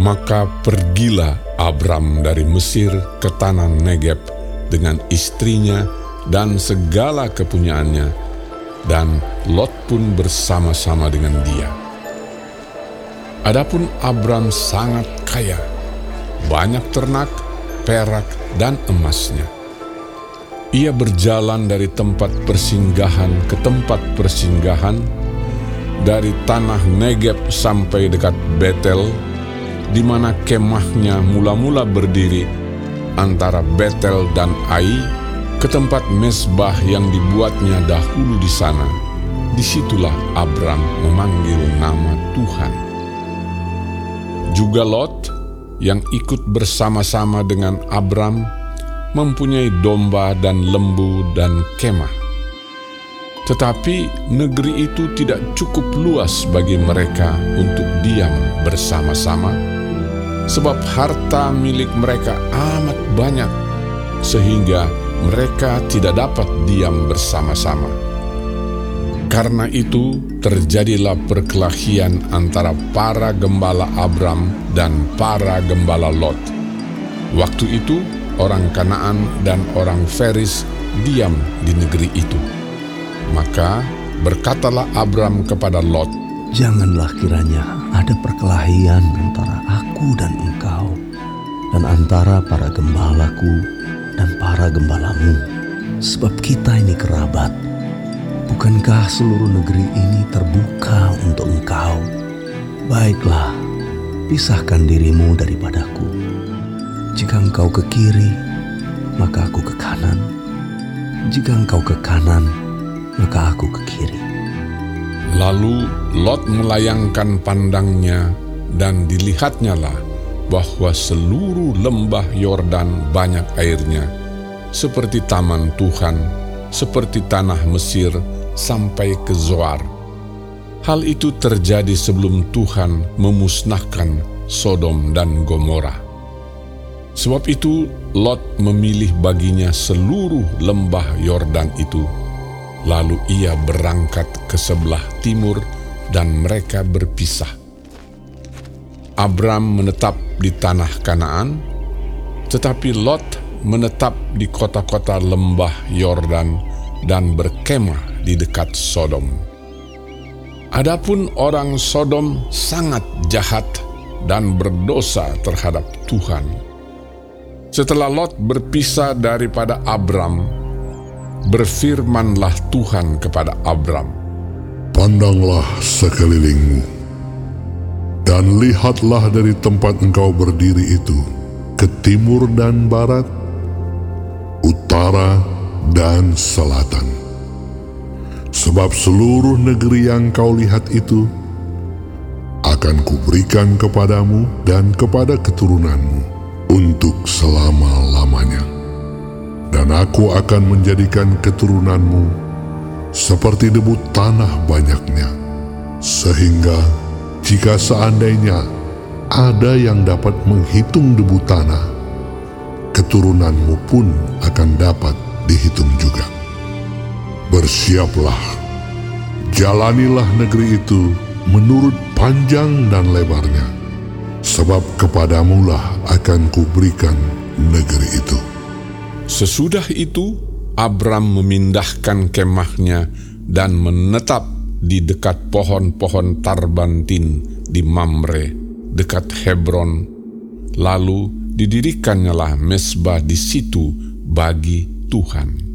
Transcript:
Maka pergilah Abram dari Mesir ke tanah Negeb dengan istrinya dan segala kepunyaannya, dan Lot pun bersama-sama dengan dia. Adapun Abram sangat kaya, banyak ternak, perak, dan emasnya. Ia berjalan dari tempat persinggahan ke tempat persinggahan, dari tanah Negeb sampai dekat Betel, di mana kemahnya mula-mula berdiri antara Betel dan Ai ke tempat mesbah yang dibuatnya dahulu di sana. Di situlah Abram memanggil nama Tuhan. Juga Lot yang ikut bersama-sama dengan Abram mempunyai domba dan lembu dan kemah. Tetapi negeri itu tidak cukup luas bagi mereka untuk diam bersama-sama sebab harta milik mereka amat banyak, sehingga mereka tidak dapat diam bersama-sama. Karena itu, terjadilah perkelahian antara para gembala Abram dan para gembala Lot. Waktu itu, orang Kanaan dan orang Feris diam di negeri itu. Maka berkatalah Abram kepada Lot, Janganlah kiranya ada perkelahian antara aku dan engkau, dan antara para gembalaku dan para gembalamu, sebab kita ini kerabat. Bukankah seluruh negeri ini terbuka untuk engkau? Baiklah, pisahkan dirimu daripadaku. Jika engkau ke kiri, maka aku ke kanan. Jika engkau ke kanan, maka aku ke kiri. Lalu Lot melayangkan pandangnya dan dilihatnyalah bahwa seluruh lembah Yordan banyak airnya, seperti taman Tuhan, seperti tanah Mesir sampai ke Zoar. Hal itu terjadi sebelum Tuhan memusnahkan Sodom dan Gomora. Sebab itu Lot memilih baginya seluruh lembah Yordan itu Lalu ia berangkat ke sebelah timur dan mereka berpisah. Abram menetap di tanah Kanaan, tetapi Lot menetap di kota-kota lembah Yordan dan berkemah di dekat Sodom. Adapun orang Sodom sangat jahat dan berdosa terhadap Tuhan. Setelah Lot berpisah daripada Abram, berfirmanlah Tuhan kepada Abram, Pandanglah sekelilingmu, dan lihatlah dari tempat engkau berdiri itu, ke timur dan barat, utara dan selatan. Sebab seluruh negeri yang kau lihat itu, akan kuberikan kepadamu dan kepada keturunanmu untuk selama-lamanya dan aku akan menjadikan keturunanmu seperti debu tanah banyaknya, sehingga jika seandainya ada yang dapat menghitung debu tanah, keturunanmu pun akan dapat dihitung juga. Bersiaplah, jalanilah negeri itu menurut panjang dan lebarnya, sebab kepadamulah akan kuberikan negeri itu. Sesudah itu, Abram memindahkan kemahnya dan menetap di dekat pohon-pohon tarbantin di Mamre, dekat Hebron. Lalu didirikannya lah mesbah di situ bagi Tuhan.